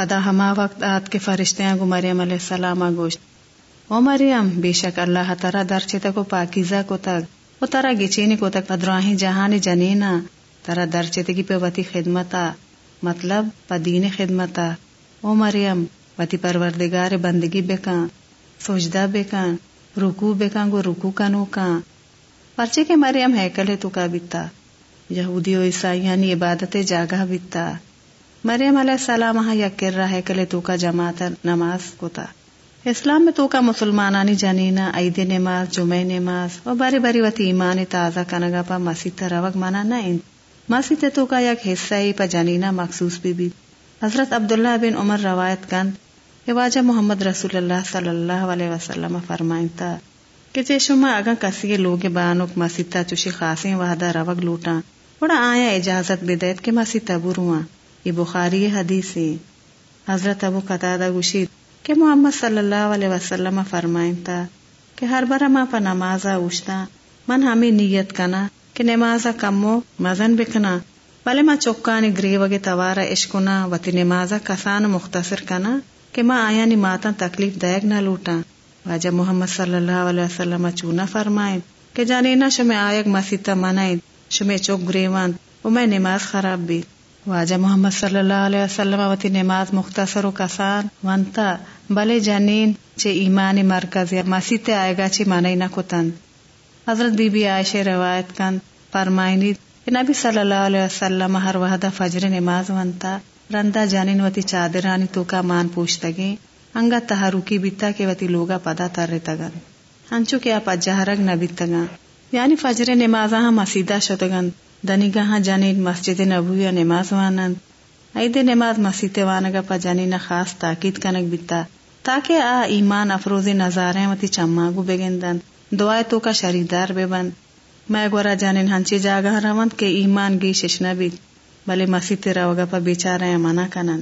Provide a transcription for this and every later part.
پدا ہما وقت آت کے فرشتیاں گو مریم علیہ السلام گوشت۔ او مریم، بے شک اللہ ترا درچے تک پاکیزہ کو تک وہ ترا گچینی کو تک پدراہی جہان جنینا۔ ترا درچے تکی پہ وتی خدمتا۔ مطلب پدین خدمتا۔ او مریم، وتی پروردگار بندگی بکان سوجدہ بکان رکو بکان گو رکو کنو کان پرچے کے مریم ہے تو کا بیتا۔ یہودی و عیسائیانی عبادت جاگا بیتا۔ مریم علیہ السلام یک کر رہا ہے کلے تو کا جماعت نماز کو تا۔ اسلام میں تو کا مسلمانانی جنینا عید نماز، جمعہ نماز، اور باری باری وتی ایمان تازہ کنگا پا مسیح روگ مانا نہ مسیح تو کا یک حصہ ہی پا جنینا مخصوص بھی بھی۔ حضرت عبداللہ بن عمر روایت کند کہ واجہ محمد رسول اللہ صلی اللہ علیہ وسلم فرمائن تا کہ جے شما اگا کسی لوگ بانوک مسیح چوشی خاصیں وحدہ روگ لوٹا بڑا آیا اجازت بدیت کہ مسیح تبرواں یہ بخاری حدیث حضرت ابو قطع گشید کہ محمد صلی اللہ علیہ وسلم فرمائن تھا کہ ہر بار ماں پا نمازا اوشتا من ہمیں نیت کنا کہ نمازا کمو مزن بکنا۔ بلے ماں چوکانی گری وگے توارا عشقنا وتی نمازا کسان مختصر کنا کہ ماں آیا نی ماتا تکلیف دیگ نہ لوٹا۔ واجہ محمد صلی اللہ علیہ وسلم چونا فرمائن کہ جانینا شمی آیگ مسیطہ منائن شمی چوک گریوان و میں نماز خراب بھی۔ واجہ محمد صلی اللہ علیہ وسلم وتی نماز مختصر و کسان ونتا، بلے جنین چے ایمان مرکز یا مسیط آئے گا چی مانی نہ کتن۔ حضرت بی بی عائشہ روایت کن، فرمائنی کہ نبی صلی اللہ علیہ وسلم ہر وحدہ فجر نماز ونتا رندا جانین وتی چادرانی تو کا مان پوچھتگی انگا تحرکی بیتا کے وتی لوگا پدا تر تگن۔ ہنچو کے آپ اجہرگ نہ بیتگا یعنی فجر نماز ہم مسیدہ شتگن۔ دنی گاہ جانین مسجد نبوی نماز وانند۔ عید نماز مسیط وانگا پا جانین خاص تاکید کنک بیتا۔ تاکہ آ ایمان افروز نظارے متی چماگو بگندن۔ دعائے تو کا شریدار بے بند میں گورا جانین ہنچی جاگہ روند کے ایمان گی ششنا بیت بلے مسیط روگا پا بیچارے منع کنن۔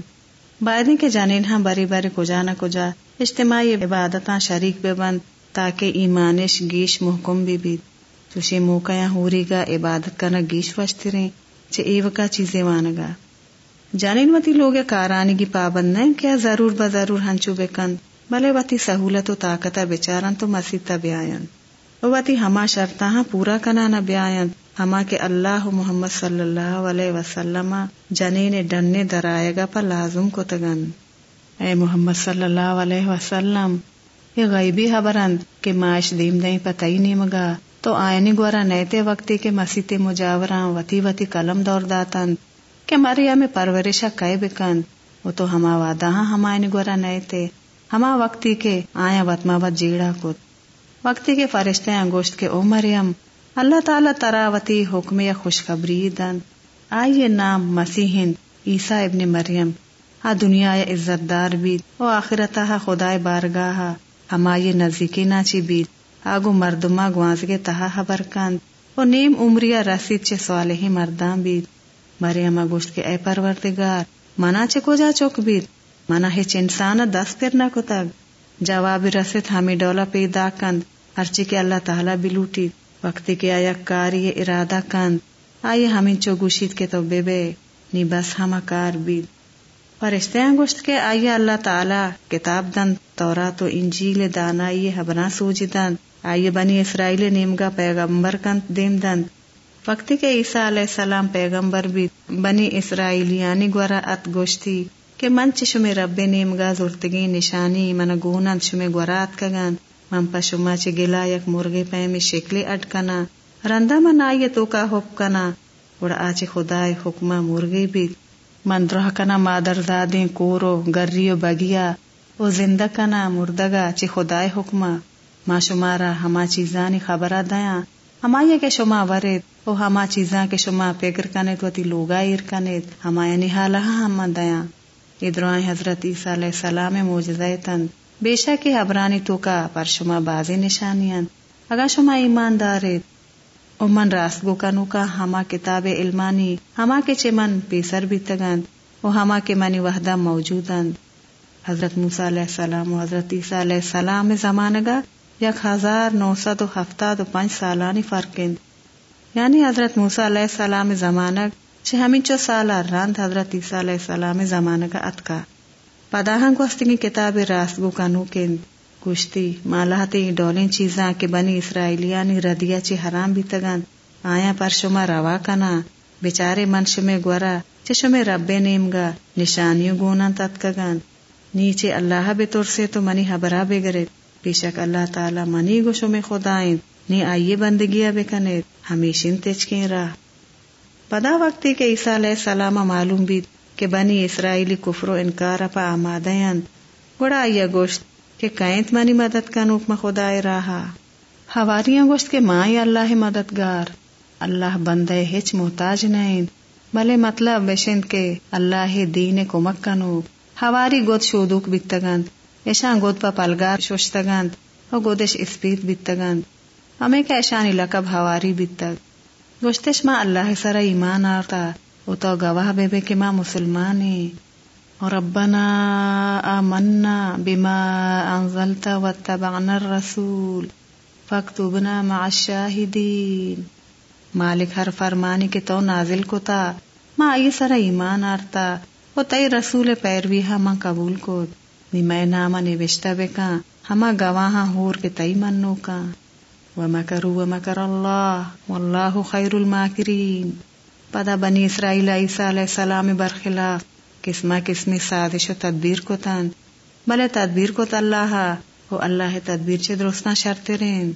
بائدی کے جانین ہاں بری بری کجا نہ کجا۔ اجتماعی عبادتاں شریک بے بند تاکہ ایمانش گیش محکم بھی بیت چوشی موقع یا ہوری گا، عبادت کا نہ گیش وشتریں چے ایو کا چیزیں وانگا جانین وتی لوگ کارانی کی پابند نہیں کیا ضرور بضرور ہنچو بکن بلے وتی سہولت و طاقت بیچارن تو مسیح بیاین وتی ہما شرطا ہاں پورا کنا نہ بیاین ہما کے اللہ محمد صلی اللہ علیہ وسلم جنین ڈننے درائے گا پر لازم کو تگن۔ اے محمد صلی اللہ علیہ وسلم، یہ غیبی خبرند کہ معاش دیم دیں پتہ ہی نہیں مگا۔ تو آئنی گورا نیتے وقتی کے مسیط مجاوراں وتی وتی قلم دور داتن کہ مریا میں پرورشا کئے بکند وہ تو ہما وعدہ ہاں ہم آئنی گورا نیتے ہما وقتی کے آیا وطما وط جیڑا کت وقتی کے فرشتے انگوشت کے او مریم اللہ تعالی تراوتی حکم یا خوشخبری دن آئیے نام مسیحن عیسیٰ ابن مریم آ دنیا یا عزت دار بید او آخرتا خدائے بارگاہ ہما یہ نزدیکی ناچی بید آگو مردما گواز کے تہا خبر کند او نیم عمریا رسید چے صالحی مردان بید مریم گوشت کے اے پروردگار منا چے کو جا چوک بید منا ہچ انسان دس پھر نہ کتگ جواب رسید ہمیں ڈولا پیدا کند ہرچی کے اللہ تعالی بھی لوٹی وقتی کے آیا کاری ارادہ کند آئیے ہمیں چو گوشید کے تو بے بے نی بس ہما کار بید فرشتے گوشت کے آئیے اللہ تعالی کتاب دن تورا تو انجیل دانا یہ حبنا سوجی دن آئیے بنی اسرائیل نیمگا پیغمبر کن دیم دند وقتی کے عیسیٰ علیہ السلام پیغمبر بھی بنی اسرائیلیانی گورا ات گوشتی کہ من شمی رب نیمگا زورتگی نشانی، من گونند شمی گورات کگن من پا شما چی گلا یک مرغی پیمی شکلی اٹکنا رندا من آئیے تو کا حک کنا۔ اڑا آچی خدای حکمہ مرغی بھی۔ من درہ کنا مادر زادیں کورو، گریو بگیا۔ او زندہ کنا مردگا چی خدای حکمہ۔ ما شمارا ہما چیزانی خبر دیا ہما یہ کہ شما ورد او ہما چیزاں کے شما پیگر کنیت وتی لوگا ایر کنیت ہما یعنی ہما دیا ادرائیں حضرت عیسیٰ علیہ السلام موجزہ تن. بے شک حبرانی تو کا پر شما بازی نشانیاں اگا شما ایمان دارید او من راست گو کنو کا ہما کتاب علمانی ہما کے چمن پیسر بھی تگند او ہما کے منی وحدہ موجودند. حضرت موسیٰ علیہ السلام و حضرت عیسیٰ علیہ السلام زمانگا یک ہزار نو سو دو ہفتہ دو پانچ سالانی فرق یعنی حضرت موسیٰ علیہ السلام زمانک چھ ہمیں چو سالہ راند حضرت عیسیٰ علیہ السلام زمانک اتکا. پداہن کو ہستگی کتاب راست گو کنو کے گوشتی مالاہتی ڈولیں چیزاں کے بنی اسرائیلیانی ردیا چی حرام بھی تگن آیا پر شما روا کنا بیچارے من شمے گورا چی شمے رب نیم گا نشانیوں گونا تتکگن نیچے اللہ بے طور سے تو منی حبرا بے گرے بے شک اللہ تعالی منی گو شمے خدائیں نی آئیے بندگیا بے ہمیشن تچکیں راہ پدا وقتی کے عیسیٰ علیہ السلام معلوم بھی کہ بنی اسرائیلی کفر و انکار پا آمادین گوڑا آئیا گوشت کہ کائنت منی مدد کا نوکم خدا راہا ہواریاں گوشت کے ماں اللہ مددگار۔ اللہ بندے ہچ محتاج نہیں بھلے مطلب بشند کے اللہ دین کو مکنو ہواری گود شودوک بیتگند ایشان گود پا پلگار شوشتگند و گودش اسپیت بیتگند ہمیں کا ایشانی لقب ہواری بیتگ۔ گوشتش ماں اللہ سر ایمان آرتا، او تو گواہ بے بے کہ ماں مسلمانی۔ ربنا آمنا بما انزلت واتبعنا الرسول فاکتبنا مع الشاہدین۔ مالک ہر فرمانی کے تو نازل کو تا ماں آئی سر ایمان آرتا۔ او تئی رسول پیروی ہما قبول کو میں ناما نوشتا بے کان ہما گواہاں ہور کے تئی منو کان ومکروا ومکر اللہ واللہ خیر الماکرین پدا بنی اسرائیل عیسیٰ علیہ السلام برخلاف قسمہ قسمی سازش و تدبیر کو تن بلے تدبیر کو اللہ وہ اللہ تدبیر چے درستنا شرط رین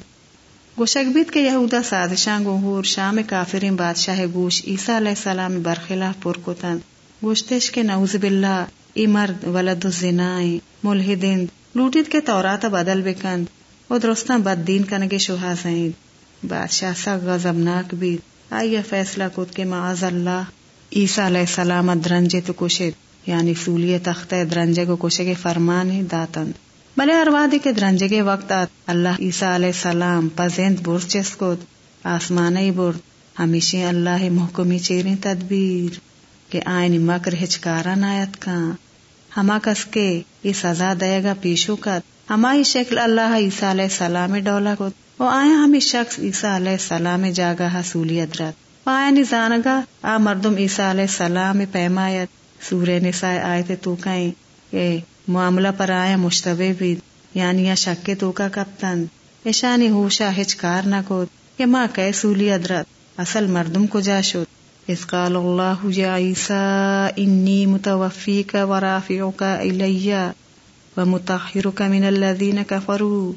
گوشک بیت کے یہودا سازشاں گوہور شام کافرین بادشاہ گوش عیسیٰ علیہ السلام برخلاف پر کو تن گوشتش کے نعوذ باللہ ای مرد، ولد الزنائیں ملحدین، لوٹید کے تورات بدل بکند وہ درستان بد دین کنگے شوہا سائیں بادشاہ سا غزبناک بھی آئیے فیصلہ کت کے معاذ اللہ۔ عیسیٰ علیہ السلام درنجے تو کشت یعنی سولیے تخت درنجے کو کشے کے فرمان داتن بلے اروادی کے درنجے کے وقت آت۔ اللہ عیسیٰ علیہ السلام پزند برس چس کت آسمانی برد۔ ہمیشہ اللہ محکمی چیریں تدبیر۔ کہ آئین مکر ہچکارا نایت کان ہما کس کے یہ سزا دے گا پیشو کت ہماری شکل اللہ عیسیٰ علیہ السلام ڈولا کو۔ وہ آیا ہمیں شخص عیسیٰ علیہ السلام جاگا حصولی ادرت آیا نزانگا آ مردم عیسیٰ علیہ السلام پیمایت سورہ نساء آئے تھے تو کہیں اے معاملہ پر آیا مشتبہ بھی۔ یعنی یا شک کے تو کا کپتن ایشانی ہوشا ہچکار نہ کو۔ کہ ماں کہ سولی ادرت اصل مردم کو جا شد۔ اس قال اللہ یا عیسیٰ، انی متوفیک ورافعک الیہ و من الذین کفروا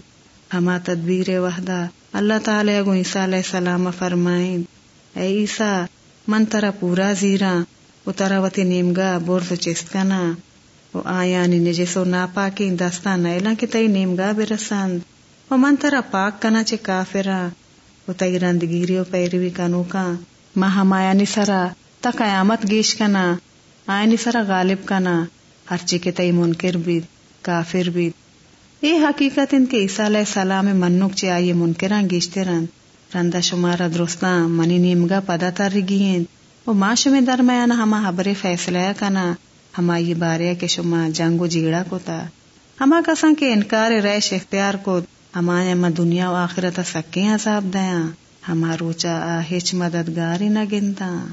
ہما تدبیر وحدہ، اللہ تعالی گو عیسیٰ علیہ السلام فرمائیں، اے عیسیٰ، من ترا پورا زیرا و ترا وتی نیمگا برد چستکنا و آیانی نجس و ناپاکی دستا نیلا کی تی نیمگا برسند و من ترا پاک کنا چے کافرا و تی رندگیری و پیروی کنو کا ما ہمایانی سرا، تا قیامت گیش کنا آئینی سرا غالب کنا، ہر چی کے تی منکر بید، کافر بھی یہ حقیقت ان کے عیسیٰ علیہ السلام منک چے آئیے منکران گیشتے رن رندہ شمارا درستان منی نیمگا پدا تر رگیین و معاش میں درمیان ہما حبر فیصلہ کنا، ہما یہ بارے کے شما جنگ و جیڑا کو تا ہما کسان کے انکار ریش اختیار کو ہما اما دنیا و آخرت سکیں عذاب دیاں۔ ہما روچا آہچ مددگاری نہ گنتا۔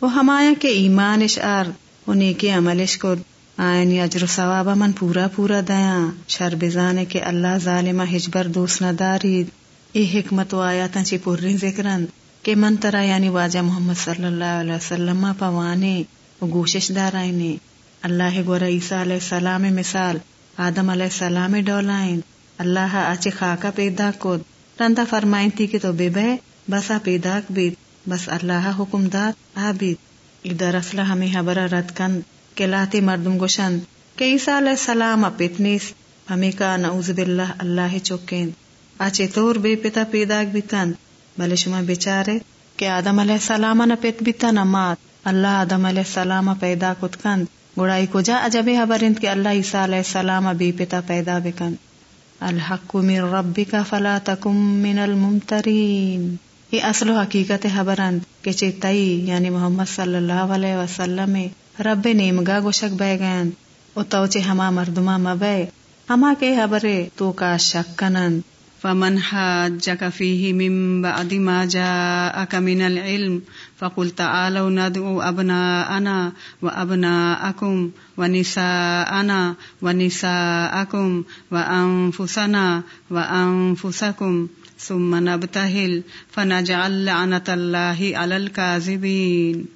وہ ہمایا کے ایمانش آر و نیکی عملش کو آئین اجر ثواب من پورا پورا دیا۔ شر بزانے کے اللہ ظالمہ ہجبر دوست نہ دارید۔ ای حکمت و آیاتا چی پوری ذکرن۔ کہ من ترا یعنی واجہ محمد صلی اللہ علیہ وسلم پوانے۔ و گوشش دارائنے اللہ گورا عیسیٰ علیہ السلام مثال، آدم علیہ السلام ڈولائن اللہ آچے خاکا پیدا کود رندہ فرمائن تھی کہ تو بے بے بسا پیدا بیت بس اللہ حکم داد آبید ادھر اصلہ ہمیں حبرہ رد کند، کہ لاتی مردم گوشن کہ عیسیٰ علیہ السلام اپتنیس ہمیں کا نعوذ باللہ، اللہ چوکین آچے طور بے پتا پیدا بیتن بلے شما بیچارے، کہ آدم علیہ السلام نہ پیت بیتا بیتن امات اللہ آدم علیہ السلام پیدا کت کند۔ گڑائی کو جا عجب حبرند کہ اللہ عیسیٰ علیہ السلام بے پتا پیدا بکن الحق من ربك فلا تكن من الممترين یہ اصل و حقیقت حبرند کہ چیتائی یعنی محمد صلی اللہ علیہ وسلم رب نیمگا گوشک بے گین او تو ہما مردما مبے۔ ہما کے حبرے تو کا شک کنند فمن حاجك فيه من بعد ما جاءك من العلم فقل تعالوا ندعو أبناءنا وأبناءكم ونساءنا ونساءكم وأنفسنا وأنفسكم ثم نبتهل فنجعل لعنة الله على الكاذبين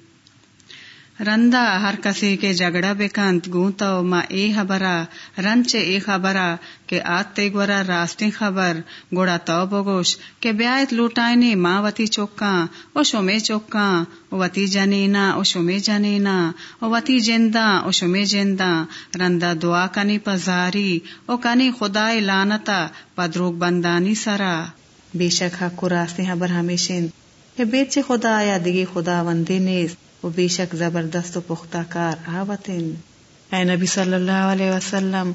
رندا ہر کسی کے جگڑا بکنت گونتو ما اے خبرا رنچ اے خبرا کہ آتے گورا راستے خبر گوڑا تو بگوش کہ بیایت لوٹائنے ماں وتی چوکاں او شمے چوکاں او وتی جنینا او شمے جنینا او وتی جندا او شمے جندا رندا دعا کنی پزاری او کنی خدای لانتا پدروگ بندانی سرا بے شک حق کو راستے خبر ہمیشن کہ بیچ خدا آیا دگی خدا وندے نیست وہ بے شک زبردست و پختہ کار آوتن۔ اے نبی صلی اللہ علیہ وسلم،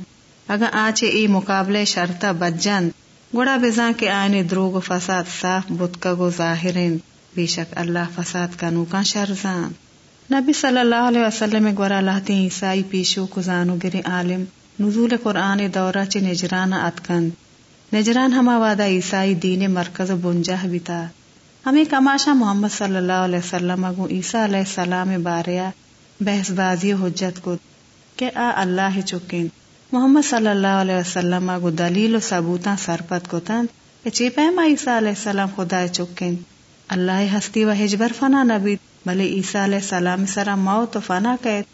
اگر آچے ای مقابلے شرطہ بجن گوڑا بزاں کے آئین دروگ و فساد صاف بتکگو ظاہرین بے شک اللہ فساد کا نوکا شرزان نبی صلی اللہ علیہ وسلم گورا لاتے عیسائی پیشو کو زانو گرے عالم، نزول قرآن دورہ چے نجران اتکند نجران ہما وعدہ عیسائی دین مرکز بنجہ بیتا۔ ہمیں کماشا محمد صلی اللہ علیہ وسلم اگو عیسیٰ علیہ السلام باریا بحث بازی حجت کو کہ آ اللہ چکین محمد صلی اللہ علیہ وسلم اگو دلیل و ثبوتاں سرپت کو تن چی پیما عیسیٰ علیہ السلام خدا چکین اللہ ہستی و حجبر فنا نبی، بھلے عیسیٰ علیہ السلام سرا موت و فنا قید۔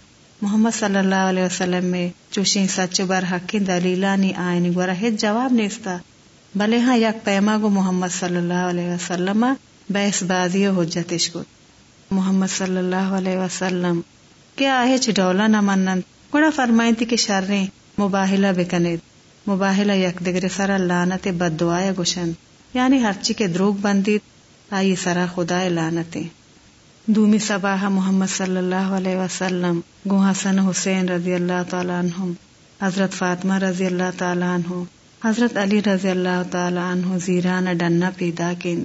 محمد صلی اللہ علیہ وسلم میں چوشیں سچ بر حقی دلیلانی آئینی گورا ہج جواب نیستا۔ بھلے ہاں یک پیما گو محمد صلی اللہ علیہ وسلم بحث بازی حجتش کو محمد صلی اللہ علیہ وسلم. کیا آئے چڈولا نہ منن گوڑا فرمائیں تھی کہ شریں مباہلا بکنے مباہلا یک دگر سرا لانت بد دعائے گشن یعنی ہر چی کے دروگ بندی آئی سرا خدا لانتے دومی سباہ محمد صلی اللہ علیہ وسلم گو حسن حسین رضی اللہ تعالیٰ عنہم حضرت فاطمہ رضی اللہ تعالیٰ عنہ، حضرت علی رضی اللہ تعالیٰ عنہ زیران ڈنا پیدا کن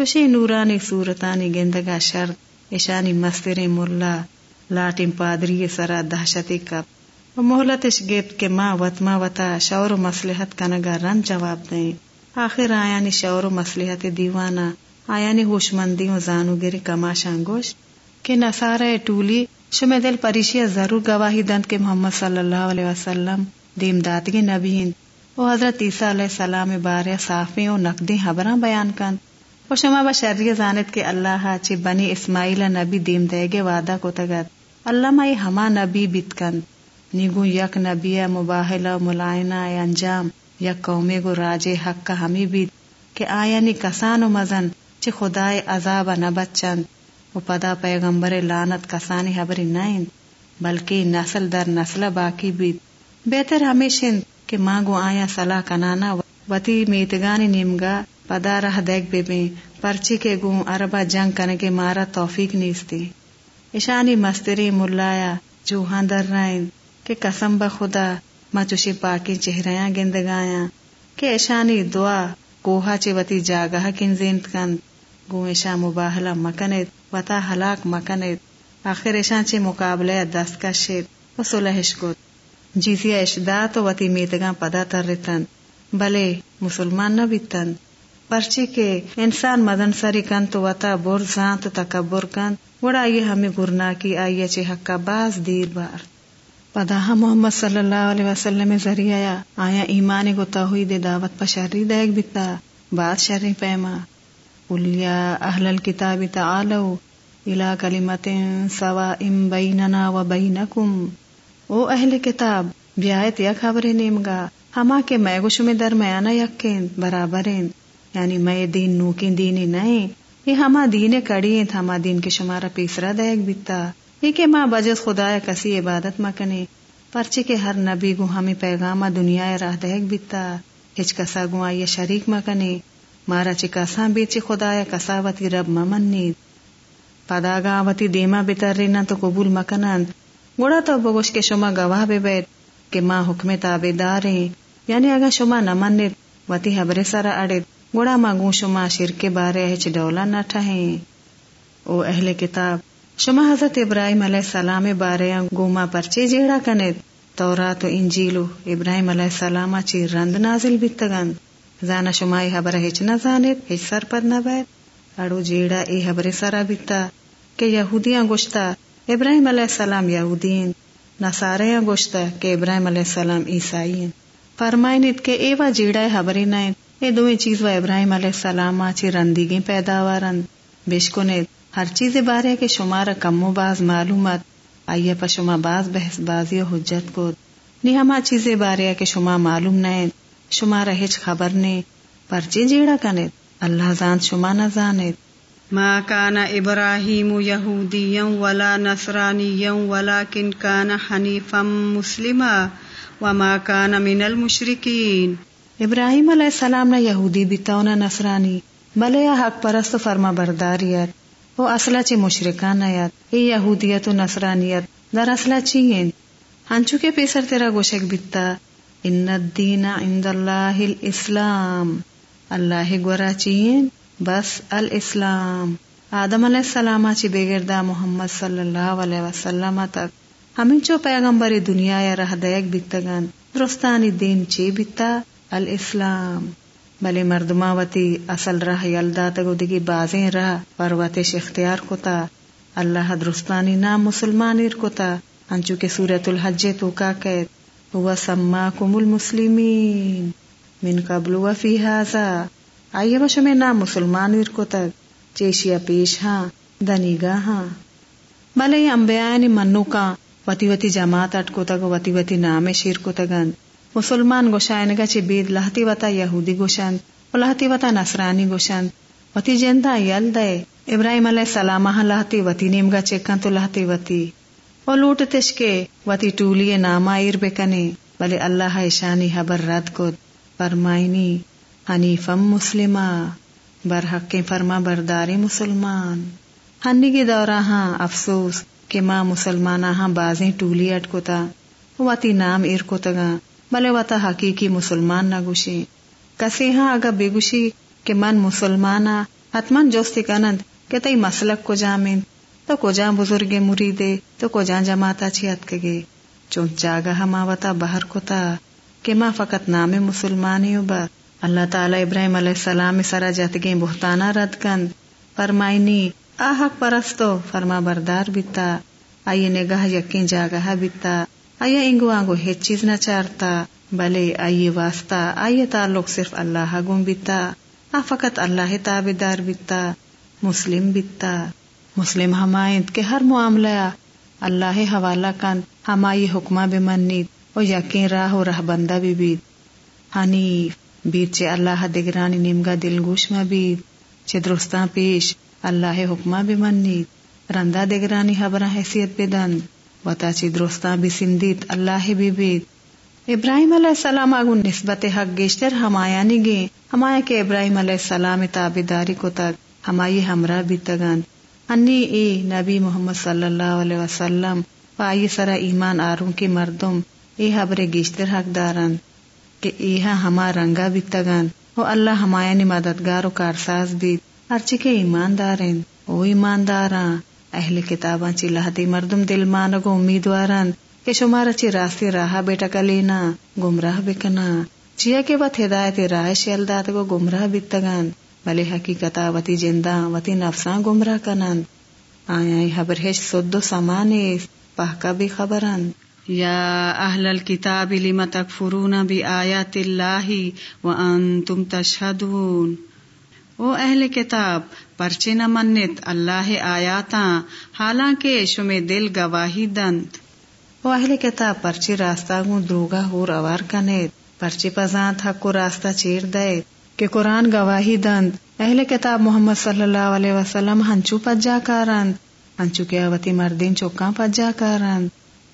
خوشی نورانی صورتانی گندگا شرط اشانی مستر ملا لاٹم پادری سرا دہشتی کپ و محلتش گیت کے ماں وطما وطا شور و مسلحت کنگا رن جواب دیں آخر آیانی شور و مسلحت دیوانا آیانی ہوش مندی و زانو گری کما شانگوش کہ نصارہ ٹولی شمی دل پریشی ضرور گواہی دند کے محمد صلی اللہ علیہ وسلم دیم داتگی نبیین و حضرت عیسیٰ علیہ السلام بارے صافی و نقدی حبراں بیان کند شما با شرری زانت کے اللہ چی بنی اسماعیل نبی دیم دے گے وعدہ کو تگت اللہ مائی ہما نبی نیگو یک نبی مباہلا ملائنا انجام۔ یک قومی گو راج حق کا ہمی بیت۔ کہ آیا نی کسان و مزن چی خدای عذاب نبچند و پدا پیغمبر لانت کسانی حبری نائن۔ بلکہ نسل در نسل باقی بیت۔ بہتر ہمیشن کہ ماں گو آیا صلاح کنانا۔ وتی میتگانی نیمگا۔ پدا رہ دیکھ بے بے پرچی کے گوں اربا جنگ کرنے کے مارا توفیق نیستی۔ ایشانی مستری ملایا جو در رائن، کہ قسم بخدا چوشی پاکی چہریاں گندگایا کہ ایشانی دعا کوہا چی جاگہ کن زینت کند۔ گو ایشا مباہلا مکنت وطا ہلاک مکنت آخر ایشان چی مقابلے دست کا شید و سلحش کت جیسی اشدات و وتی میتگاں پدا تر ریتن۔ بلے، مسلمان نہ بیتن۔ پرچی کے انسان مدن سری کن تو وطا بور زان تو تکبر کن وڑا یہ ہمیں گرنا کی آئیے چی حقا باز دیر بار پدا محمد صلی اللہ علیہ وسلم ذریعہ آیا ایمان کو توحید دعوت پا شرری دیکھ بیتا بات شرری پیما۔ قلیا اہل الكتاب تعالو الى کلمت سوا ام بیننا و بینکم۔ او اہل کتاب، بیایت یک خبر نیمگا ہما کے میں گوش میں درمیانا یکین، برابرین۔ یعنی میں دین نو کی دینی نہیں، یہ ہما دین کڑی ہما دین کے شمارا پیسرا دیکھ بیتا۔ یہ کہ ماں بجس خدا کسی عبادت مکنی پرچے کے ہر نبی گو ہمیں پیغامہ دنیا راہ دیکھ بیتا۔ ہچ کسا گو آئی شریک مکنی مارا چی کسا بیچی خدا کساوتی رب ممنی پدا گا وتی دیما بتر رینا تو قبول مکنند گوڑا تو بگوش کے شما گواہ بے بیت کہ ماں حکم تابے داریں یعنی اگر شما نمن وتی حبر سرا اڑے گوڑا ماں شما شر کے بارے ہچ ڈولا نہ ٹھہیں او اہل کتاب، شما حضرت ابراہیم علیہ السلام بارے ہاں گوما پرچے جیڑا کنے تورات و انجیلو ابراہیم علیہ السلام چی رند نازل بیتگن زانا شما ای حبر ہچ نہ زانت ہچ سر پد نہ بیت اڑو جیڑا ای حبر سرا بیتا، کہ یہودیاں گوشتا ابراہیم علیہ السلام یہودین نصاریاں گوشتا کہ ابراہیم علیہ السلام عیسائین فرمائنت کہ ایوا جیڑا حبری نائن اے دوئیں چیز و ابراہیم علیہ السلام آچی رندگی پیداوارن بیشکنت ہر چیز بارے کے شمار کم و باز معلومات، آئیے پا شما باز بحث بازی و حجت کو۔ نی ہما چیز بارے کے شما معلوم نائن شما رہچ خبر نے پرچی جیڑا کنت اللہ زانت شما نہ زانت ما كان ابراهيم يهوديا ولا نصرانيا ولكن كان حنيفا مسلما، وما كان من المشركين ابراہیم علیہ السلام نہ یہودی بیتا نہ نصرانی، بلے یا حق پرست فرما برداریت وہ اصلا چی مشرکان یاد ای یہودیت و نصرانیت در اصلا چیئن ہنچو کے پیسر تیرا گوشک بیتا۔ ان الدین عند اللہ الاسلام۔ اللہ گورا چیئن بس الاسلام۔ آدم علیہ السلام چی بےگردہ محمد صلی اللہ علیہ وسلم تک۔ ہمیں چو پیغمبر دنیا یا رہ دیک بیتگن درستانی دین چی بیتا؟ الاسلام. بلے مردما وتی اصل رہ یلدا تگو دگی بازیں رہ پر وتش اختیار کوتا. اللہ درستانی نام مسلمان کوتا. انچو کے سورت الحج تو کا قید ہوا سماکم المسلمین من قبل وفی هذا آئیے بشو میں نہ مسلمان ارکو تک چیشیا پیش ہاں دنی گا ہاں. بلے امبیا منو کا وتی وتی جماعت اٹکو تک وتی وتی نام شیر کو تگن مسلمان گوشائن گا چی بید، لہتی وتا یہودی گوشن و لہتی وتا نصرانی گوشن وتی جندا یل دے، ابراہیم علیہ السلام ہاں لہتی وتی نیم گا چکن تو لہتی وتی و لوٹ تشکے وتی ٹولی ناما ایر بکنے بلے اللہ ایشانی حبر رد کو فرمائنی، حنیفم مسلمہ برحق فرما برداری مسلمان. ہنی کے دورہ ہاں افسوس کہ ماں مسلمان ہاں بازیں ٹولی اٹکوتا وتی نام ایر کو تگا بلے وتا حقیقی مسلمان نہ گوشی۔ کسی ہاں اگر بے گوشی کہ من مسلمان حتمن جوستی کنند کہ تئی مسلک کو جامن تو کو جا بزرگ مریدے، تو کو جا جماعتا چھیت کگے۔ چون جاگا ہما وتا بہر کوتا کہ ماں فقط نام مسلمانی با۔ اللہ تعالی ابراہیم علیہ السلام سرا جتگیں بہتانا رد کند۔ فرمائنی آحق پرستو، فرما بردار بیتا۔ آئیے نگاہ یقین جاگہ بیتا۔ آئیے انگو آنگو ہیچ چیز نہ چارتا بلے آئیے واسطہ آئیے تعلق صرف اللہ گم بیتا آ فقط اللہ تابدار بیتا مسلم بیتا مسلم ہمائند کے ہر معاملہ اللہ حوالہ کند ہمائی حکمہ بمنید و یقین راہ و راہ بندہ بھی بید حنیف بید چے اللہ دگرانی نمگا دل گوش میں بید چے درستان پیش اللہ حکمہ بمنید رندہ دگرانی حبرہ حیثیت بدن وتا چی درستان بھی سندیت اللہ بھی بید ابراہیم علیہ السلام آگو نسبت حق گیشتر ہمایا نگے۔ ہمایا کے ابراہیم علیہ السلام تابداری کو تک ہمائی ہمراہ بھی تگن انی اے نبی محمد صلی اللہ علیہ وسلم۔ پائی سرا ایمان آروں کے مردم۔ اے حبر گیشتر حق دارن کہ ایہا ہما رنگا بھی تگن او اللہ ہمایا مددگار و کارساز بھی ارچی کے ایماندارن او ایمانداراں اہل کتاباں چی لہدی مردم دل مانگو امیدوارن کہ شمارا چی راستی راہ بیٹا کلینا، گمراہ بکنا۔ چیا کے وقت ہدایت راہ شیل شیلدات کو گمراہ بتگن بلے حقیقتا وتی جندا وتی نفساں گمراہ کنن آیا حبر ہش سدو سمانے پہکا بھی خبرن یا اہل الكتاب لم تکفرون بی آیات اللہ وانتم تشہدون۔ او اہل کتاب، پرچے نہ منت اللہ آیاتاں، حالانکہ شمے دل گواہی دند۔ او اہل کتاب، پرچے راستہ گو دروگا ہو روار کنیت۔ پرچے پزان تھا کو راستہ چیر دے کہ قرآن گواہی دند۔ اہل کتاب محمد صلی اللہ علیہ وسلم ہنچو پجا کارند۔ ہنچو کے اوتی مردین چوکاں پجا کارند۔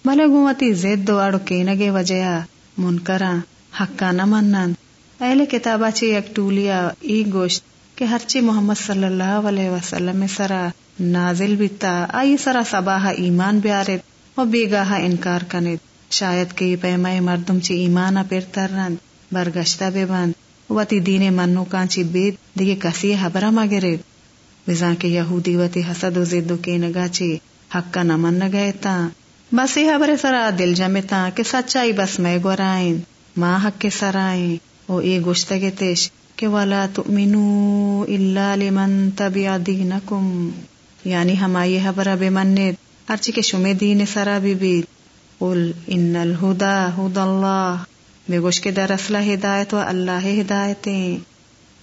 ملے گوتی زید دو اڑو کے نگے وجیا منکرا حقا نہ منند۔ اہل کتابا چی یک ٹولیا، ای گوشت۔ کہ ہرچی محمد صلی اللہ علیہ وسلم سرا نازل بیتا آئی سرا سباہ ایمان بیارت و بیگاہ انکار کنید شاید کہ یہ پیمائے مردم چی ایمانا پیر ترند برگشتہ بے بند وتی دین منو کانچی بید دیگه کسی حبرہ مگرد وزا کے یہودی وتی حسد و زدو کے نگا چی حق کا نمن نگئے تا۔ بس یہ حبر سرا دل جمع تا کہ سچائی بس میں گورائیں ماں حق کے سرائیں۔ او اے گوشتگے تیش کہ والا تؤمنوا الا لمن تبع دینکم یعنی ہمائی حبر ہاں بے منت ہرچی کے شمے دین سرا بی بی۔ قل ان الہدا ہد اللہ بے گوش کے در اصلہ ہدایت و اللہ ہدایتیں۔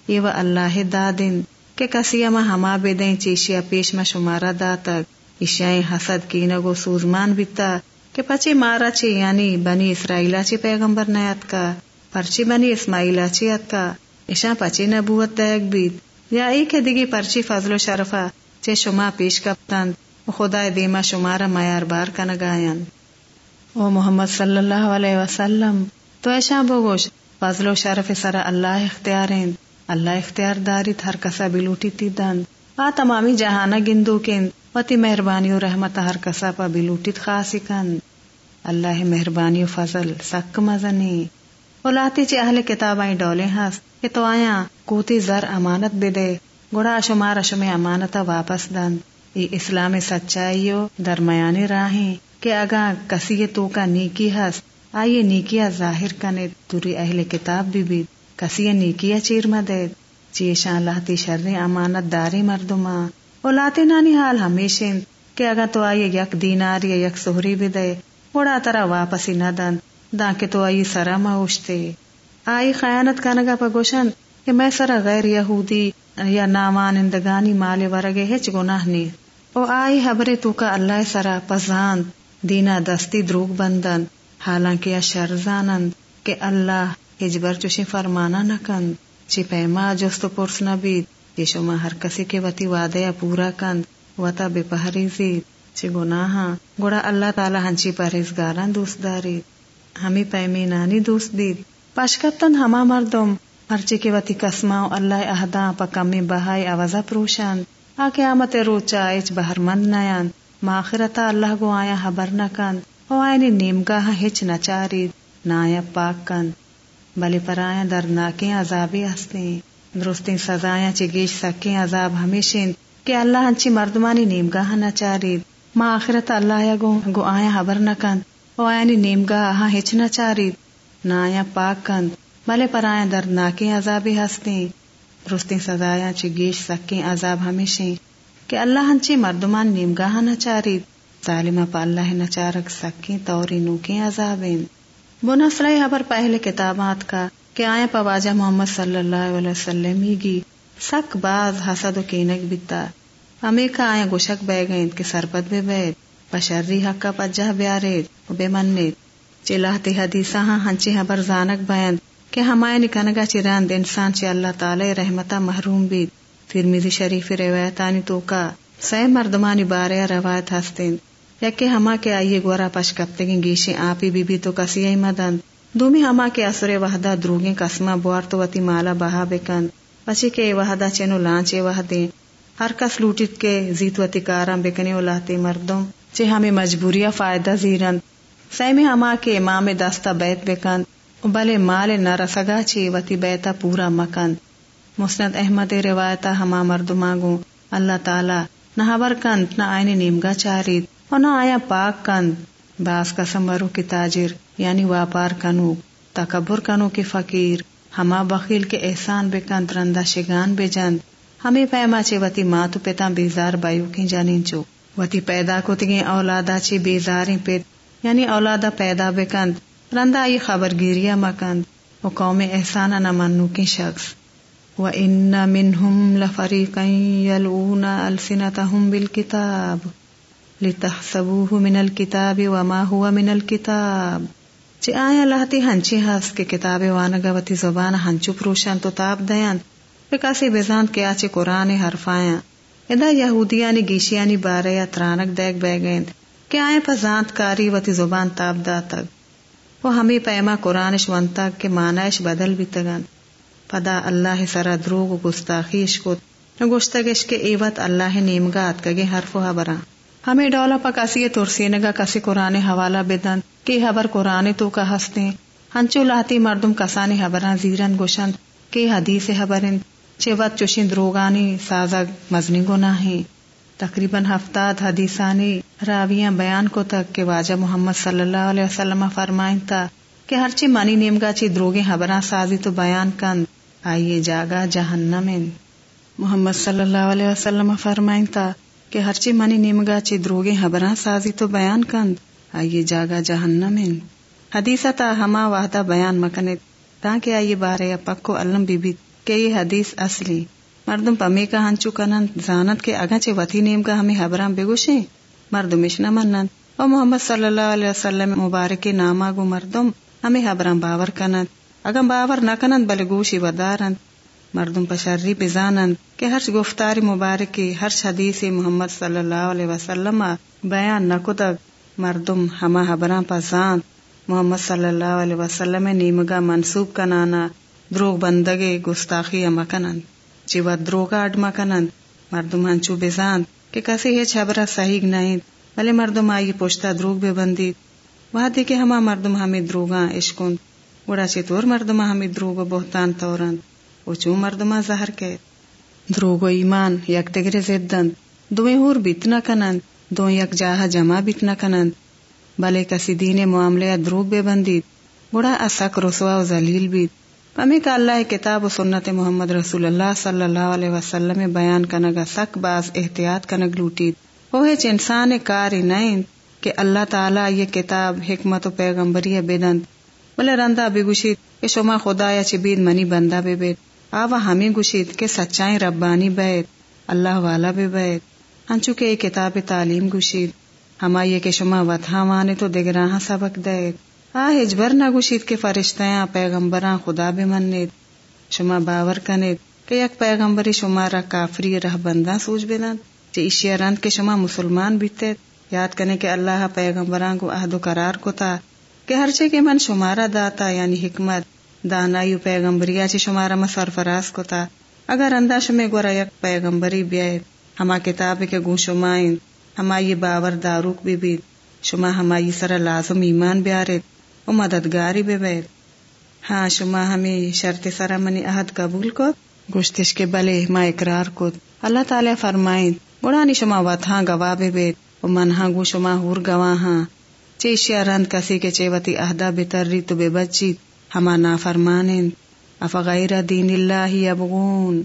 یہ و اللہ دا دن کہ کسی اما ہما بے دیں چیشیا پیش ما شمارا دا تک۔ اشیائیں حسد کی نگو سوزمان بیتا۔ کہ پچی مارا چی یعنی بنی اسرائیلہ چی پیغمبر نیت کا۔ پرچی بنی اسماعیلہ چی ات کا۔ اشا پچی نبوت دیکھ بیت یا ایک دگی پرچی فضل و شرفا چے شما پیش کپتن خدا دیما شمارا معیار بار کا او محمد صلی اللہ علیہ وسلم، تو ایشا بوگوش فضل و شرف سر اللہ اختیارین۔ اللہ اختیار داری ہر کسا بلوٹی تی دن آ تمامی جہانا گندو کن وتی مہربانی و رحمت ہر کسا پا بلوٹیت خاصی کن اللہ مہربانی و فضل سک مزنی۔ اولاتی چی اہل کتابائیں ڈولے ہاس کہ تو آیا، کوتی زر امانت بے دے۔ گڑا شمار اشم امانتا واپس دن۔ ای اسلام سچائیو، درمیانی راہیں کہ اگا کسی تو کا نیکی ہس۔ آئیے نیکیا ظاہر کنے۔ توری اہل کتاب بھی بھی کسی نیکیا چیر مدد چیشان لاتی شر امانت داری مردما اولاتے نانی حال ہمیشہ کہ اگا تو آئیے یک دینار یا یک سہری بھی دے۔ گڑا ترا واپس ہی نہ دن۔ دا کہ تو آئی سرا اوشتے۔ آئی خیانت کنگا پا گوشن کہ میں سرا غیر یہودی یا نامان اندگانی مال ورگے ہچ گناہ نی۔ او آئی حبرے تو کا اللہ سرا پزاند، دینا دستی دروگ بندن، حالانکہ شرزانند کہ اللہ اجبر چوشی فرمانا نکند چی پیما جست پرس نبید یہ شما ہر کسی کے وتی وعدیا پورا کند وطا بے پہریزید چی گناہا گوڑا اللہ تعالی ہنچی پرہیزگاران دوست داری ہمیں پیمی نانی دوست دید۔ پشکتن ہما مردم ہرچی کے وتی کسما اللہ اہدا پا کمی بہائی آوازہ پروشند آ قیامت روچا ایچ بہر مند نیان ماخرتا اللہ گو آیا حبر نکند او آئینی نیمگاہ ہچ نچارید نایا پاک کند بلی پر آیا درناکیں عذابی ہستیں درستیں سزایاں چگیش سکیں عذاب ہمیشن کہ اللہ ہنچی مردمانی نیمگاہ نچارید ما آخرت اللہ یا گو گو آیا حبر نکند او آئینی نیمگاہ ہچ نچارید نایا پاک کند بلے پر آیا دردناکیں عذابی ہستیں۔ درستیں سزایاں چگیش سکیں عذاب ہمیشیں۔ کہ اللہ ہنچی مردمان نیمگاہ نہ چارید۔ ظالمہ پا اللہ نہ چارک سکیں توری نوکیں عذابین بنا فلائی حبر پہلے کتابات کا کہ آیا پا واجہ محمد صلی اللہ علیہ وسلم ہی گی۔ سک باز حسد و کینک بیتا۔ ہمیں کا آیا گوشک بے گئیں کہ سرپت بے بیت۔ بشری حق کا پجہ بیارید و بے منید۔ چلاہتی حدیثہ ہاں, ہاں ہنچی حبر زانک بیند کہ ہمائے نکنگا چراند انسان چی اللہ تعالی رحمتا محروم بید ترمیزی شریف روایتانی تو کا سہ مردمانی بارے روایت ہستین۔ یا کہ ہما کے آئیے گورا پش کپتے گی گیشی آپی بی بی تو کسی ای مدن۔ دومی ہما کے اثر وحدہ دروگیں کسما بوار تو وتی مالا بہا بکن۔ پچی کے وحدہ چنو لانچے وحدیں ہر کس لوٹت کے زیت وتی کارم بکنے اولاتے مردم۔ چے ہمیں مجبوریا فائدہ زیرن۔ سیمی ہما کے امام دستا بیت بکن بلے مال نہ رسگا چی وتی بیتا پورا مکن۔ مسند احمد روایتا ہما مرد مانگو اللہ تعالی نہ حبر کند نہ آئین نیمگا چارید۔ اور نہ آیا پاک کند باس کا سمبرو کی تاجر یعنی واپار کنو، تکبر کنو کی فقیر۔ ہما بخیل کے احسان بے کند رندہ شگان بے جند ہمیں پیما چے وتی ماتو پیتا بیزار بایو کی جانین چو۔ وتی پیدا کو تگیں اولادا چے بیزاریں پیت یعنی اولادا پیدا بے کند رندہ آئی خبر گیریا مکند، و قوم احسانہ نہ منو کی شخص۔ وَإِنَّ مِنْهُمْ لَفَرِيقًا يَلْعُونَ أَلْسِنَتَهُمْ بِالْكِتَابِ لِتَحْسَبُوهُ مِنَ الْكِتَابِ وَمَا هُوَ مِنَ الْكِتَابِ چی آیا لہتی ہنچی ہاس کے کتاب وانگا وتی زبان ہنچو پروشان تو تاب دیان پکاسی بیزاند کے آچے قرآن حرفایاں ادا یہودیانی گیشیانی بارے یا ترانک دیکھ بے گیند کہ آئے پا زانت کاری وتی زبان تابدا تک۔ وہ ہمیں پیما قرآنش ونتا کے مانائش بدل بھی تگن۔ پدا اللہ سرا دروگ و گستاخیش کو۔ گوشتگش کے ایوت اللہ نیمگات کگے حرف و حبرا ہمیں ڈولا پا کسی ترسینگا کسی قرآن حوالہ بدن۔ کی حبر قرآن تو کا ہستے ہنچو لاتی مردم کسانی حبران زیرن گوشن۔ کے حدیث حبرن۔ چوت چوشن دروگانی سازگ مزنی گناہیں۔ تقریباً ہفتاد حدیثانی راویاں بیان کو تک کہ واجہ محمد صلی اللہ علیہ وسلم فرمائن تا کہ ہرچی منی نیمگا چی دروگے حبران سازی تو بیان کند آئیے جاگا جہنم محمد صلی اللہ علیہ وسلم فرمائن تا کہ ہرچی منی نیمگا چی دروگے حبراں سازی تو بیان کند آئیے جاگا جہنم حدیث تا ہما وحدہ بیان مکنت تاکہ آئیے بارے پکو علم بی بی کہ یہ حدیث اصلی مردم پمی کا ہنچو کنن، زانت کے اگا چے وتی نیم کا ہمیں حبراں بگوشیں، مردم اشنا منن۔ او محمد صلی اللہ علیہ وسلم مبارک ناما گو مردم، ہمیں حبراں باور کنند اگم باور نہ کنند بل گوشی ودارند مردم پشری بزانند کہ ہرچ گفتاری مبارکی ہرچ حدیث محمد صلی اللہ علیہ وسلم بیان نہ کتگ۔ مردم ہما حبراں پسان محمد صلی اللہ علیہ وسلم نیمگا منسوب کنانا۔ دروغ بندگے، گستاخی مکنند چی و دروگا اڈ مکنند مردم ہنچو بزاند کہ کسی ہے چھبرا صحیح نہیں بلے مردم آئی پوچھتا دروگ بے بندید وہاں دیکھے ہما مردم ہمیں دروگاں عشقند گوڑا چطور مردما ہمیں دروگ بہتان تورند او چو مردما زہر کے دروگ ایمان یک دگرے زدند دویں ہور بیتنا کنند دو یک جاہا جمع بیتنا کنند بلے کسی دین معاملے دروگ بے بندید گوڑا اسک رسوا و زلیل بید پمی کا اللہ کتاب و سنت محمد رسول اللہ صلی اللہ علیہ وسلم، بیان کنگا سک باز احتیاط کنگ لوٹید وہ انسان کاری نہیں کہ اللہ تعالیٰ یہ کتاب، حکمت و پیغمبری بدند بولے رندا بھی گشید کہ شما خدا یا چبید منی بندہ بے بیت آوا ہمیں گشید کہ سچائیں ربانی بیت اللہ والا بے بیت ہنچو کے کتاب تعلیم گشید۔ ہما یہ کہ شما وطا مانے تو دگراہ سبق دیت آ ہجبر نہ گشید کے فرشتیاں پیغمبراں، خدا بے منید شما باور کنید کہ یک پیغمبری شما را کافری رہ بندہ سوچ بینند۔ چی اشیا رند کے شما مسلمان بیتے۔ یاد کنے کہ اللہ پیغمبراں کو عہد و قرار کو تا کہ ہر چے کے من شمارا داتا یعنی حکمت، دانائی پیغمبریا چی شمارا میں سرفراز کو تا۔ اگر انداش میں گورا یک پیغمبری بیائے، ہما کتاب کے گو شمائن ہما یہ باور داروک بھی بید، شما ہما یہ سر لازم ایمان بیارے و مددگاری بے ہاں شما ہمیں شرط سر منی عہد قبول کو گشتش کے بلے ما اقرار کو اللہ تعالی فرمائیں بڑانی شما وطہاں گواہ بے بید و منہا گو شما ہور گواہ ہاں۔ چیشیا رند کسی کے چیوتی اہدا بتری تو بے بچی ہما نا فرمان اف غیر دین اللہ ابغون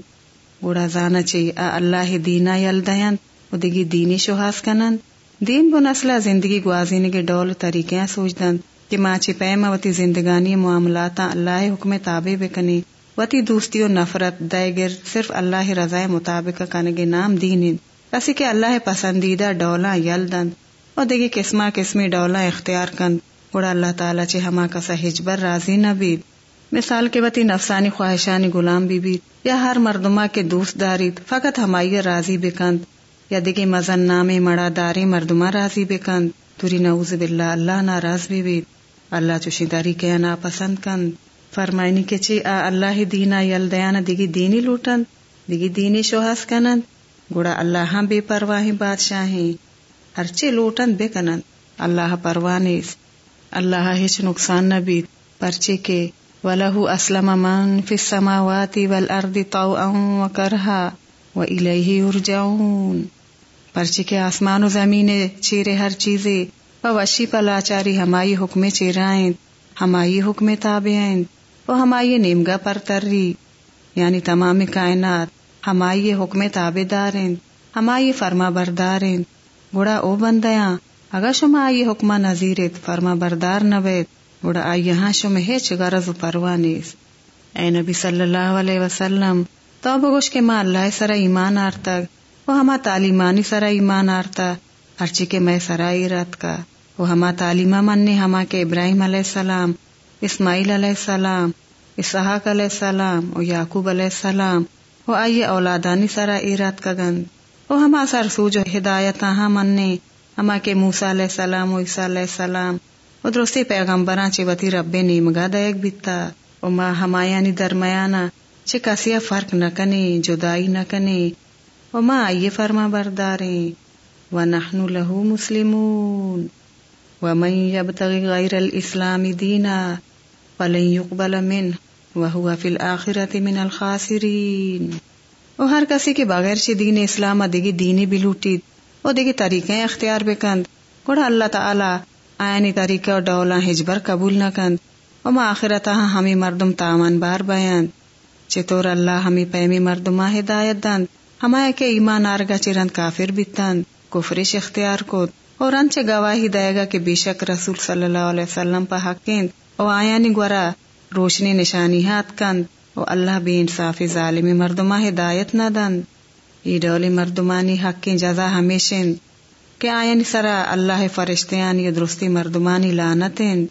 گوڑا زانا چی اللہ دینا یل دین و دگی دینی شوہاس کنن دین بو نسلہ زندگی گوازینے کے ڈول طریقے سوچ دن کہ ماچی پیما وتی زندگانی معاملات اللہ حکم تابع بکنی، وتی دوستی و نفرت دے گر صرف اللہ رضا مطابق کنگے نام دین کسی کے اللہ پسندیدہ ڈولا یل دن اور دیگی قسمہ قسمی ڈولا اختیار کند گوڑا اللہ تعالیٰ چے ہما کسا ہجبر راضی نہ بید۔ مثال کے بتی نفسانی خواہشانی غلام بھی بید۔ یا ہر مردما کے دوست دارید فقط ہمائی راضی بکند۔ یا دیگی مزن نامی مڑا داری مردما راضی بکند۔ توری نعوذ باللہ اللہ ناراض بھی بید۔ اللہ چوشی داری کے نا پسند کند فرمائنی کے چی، آ، اللہ دینا یل دیانا دیگی دینی لوٹند دیگی دینی شوہاس کنند گوڑا اللہ ہاں بے پرواہی بادشاہیں ہرچے لوٹن بے کنن۔ اللہ پروانیس اللہ ہچ نقصان نہ بیت پرچے کے ولہ اسلم من فی السماوات والارض طوعا وکرہا وإلیہ یرجعون پرچے کے آسمان و زمین چیرے ہر چیزے وشی پلاچاری ہمائی حکم چیرائیں، ہمائی حکم تابعین و ہمائی نیمگا پر تری یعنی تمام کائنات، ہمائی حکم تابع داریں ہمائی فرما برداریں گوڑا او بندیاں اگا شما آئی حکمہ نظیرت فرما بردار نوید گوڑا آئی یہاں شما ہیچ غرض پروانیس اے نبی صلی اللہ علیہ وسلم، تو بگوش کے ماں اللہ سرا ایمان آرتا وہ ہما تعلیمانی سرا ایمان آرتا ہرچی کے میں سرائی رات کا۔ وہ ہما تعلیمہ مننے ہما کے ابراہیم علیہ السلام، اسماعیل علیہ السلام، اسحاق علیہ السلام و یعقوب علیہ السلام وہ آئیے اولادانی سرا ایرات کا گند۔ وہ ہما سر سو جو ہدایت ہاں مننے ہما کے موسا علیہ السلام و عیسیٰ علیہ السلام۔ و درستی پیغمبراں چی وتی رب نیمگا دائک بیتا۔ و ما ہمایانی درمیانا چی کسی فرق نہ کنے، جدائی نہ کنے۔ و ما آئیے فرما برداریں۔ و نحن له مسلمون۔ و من یبتغی غیر الاسلام دینا فلن يقبل منه وهو في الآخرة من الخاسرین او ہر کسی کے بغیر چی دین اسلام دیگی دینی بھی لوٹی، او دیگی طریقے اختیار بے کند۔ گوڑا اللہ تعالی آئینی طریقہ اور ڈولا ہجبر قبول نہ کند۔ او ما آخرتا ہمیں مردم تامن بار بیان۔ چطور اللہ ہمیں پیمی مردما ہدایت دند۔ ہمائے کے ایمان آرگا چرند کافر بیتند کفرش اختیار کو اور انچ گواہی دے گا کہ بے شک رسول صلی اللہ علیہ وسلم پا حقیند او آیا نی گورا روشنی نشانی ہاتھ کند۔ او اللہ بے انصافی ظالمی مردما ہدایت نہ دند ای ڈولی مردمانی حق کی جزا ہمیشن۔ کہ آئین سرا اللہ فرشتیانی درستی مردمانی لانتیں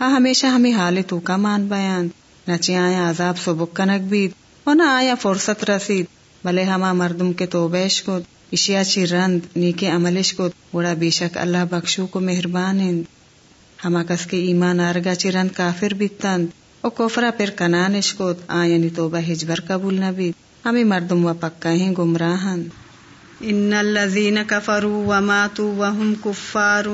ہاں ہمیشہ ہمیں حال تو کا مان بیان۔ نچے آیا عذاب سو بکنک بید۔ و نہ آیا فرصت رسید۔ بلے ہما مردم کے تو بیش کو اشیا چی رند نیکے عملش کو بڑا بے شک اللہ بخشو کو مہربان ہند۔ ہما کس کے ایمان آرگا چی رند کافر بیتند۔ او کوفرا پھر کنانش کو آئینی توبہ ہجبر قبول نہ بید۔ ہمیں مردم و پکا ہیں گمراہن۔ ان الذين كفروا وماتوا وهم كفار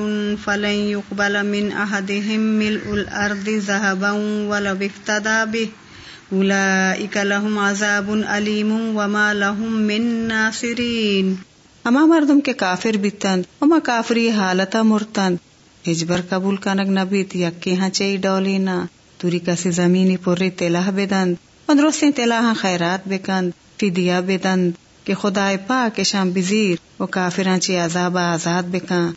فلن يقبل من احدهم ملء الارض ذهبا ولو افتدى به۔ اولئك لهم عذاب اليم وما لهم من ناصرين. اما مردم کے کافر بیتند اما کافری حالتا مرتند ہجبر قبول کنگ نبیت یکی ہاں چئی ڈولینا توری کسی زمینی پوری تلہ بدند مدرسیں تلاہ خیرات بکند فدیہ بدند کہ خدا پاک شام بزیر و کافران ہاں چی عذاب آزاد بکن.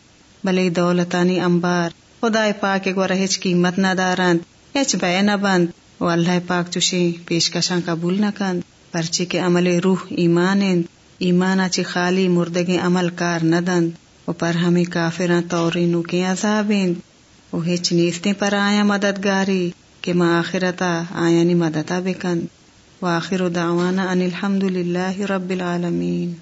بلے دولتانی امبار خدا پاک گو رہچ قیمت نہ دارند ہچ بے نہ بند و اللہ پاک چوشی پیشکشاں قبول نہ کند۔ پرچی کے عمل روح ایمان ایمان چی خالی مردگی عمل کار نہ دند۔ و پر ہمیں کافراں تورینو کے عذاب و ہچ نیستے پر آیا مددگاری کہ ما آخرتا آیا نی مدتا بکن واخر دعوانا ان الحمد للہ رب العالمین۔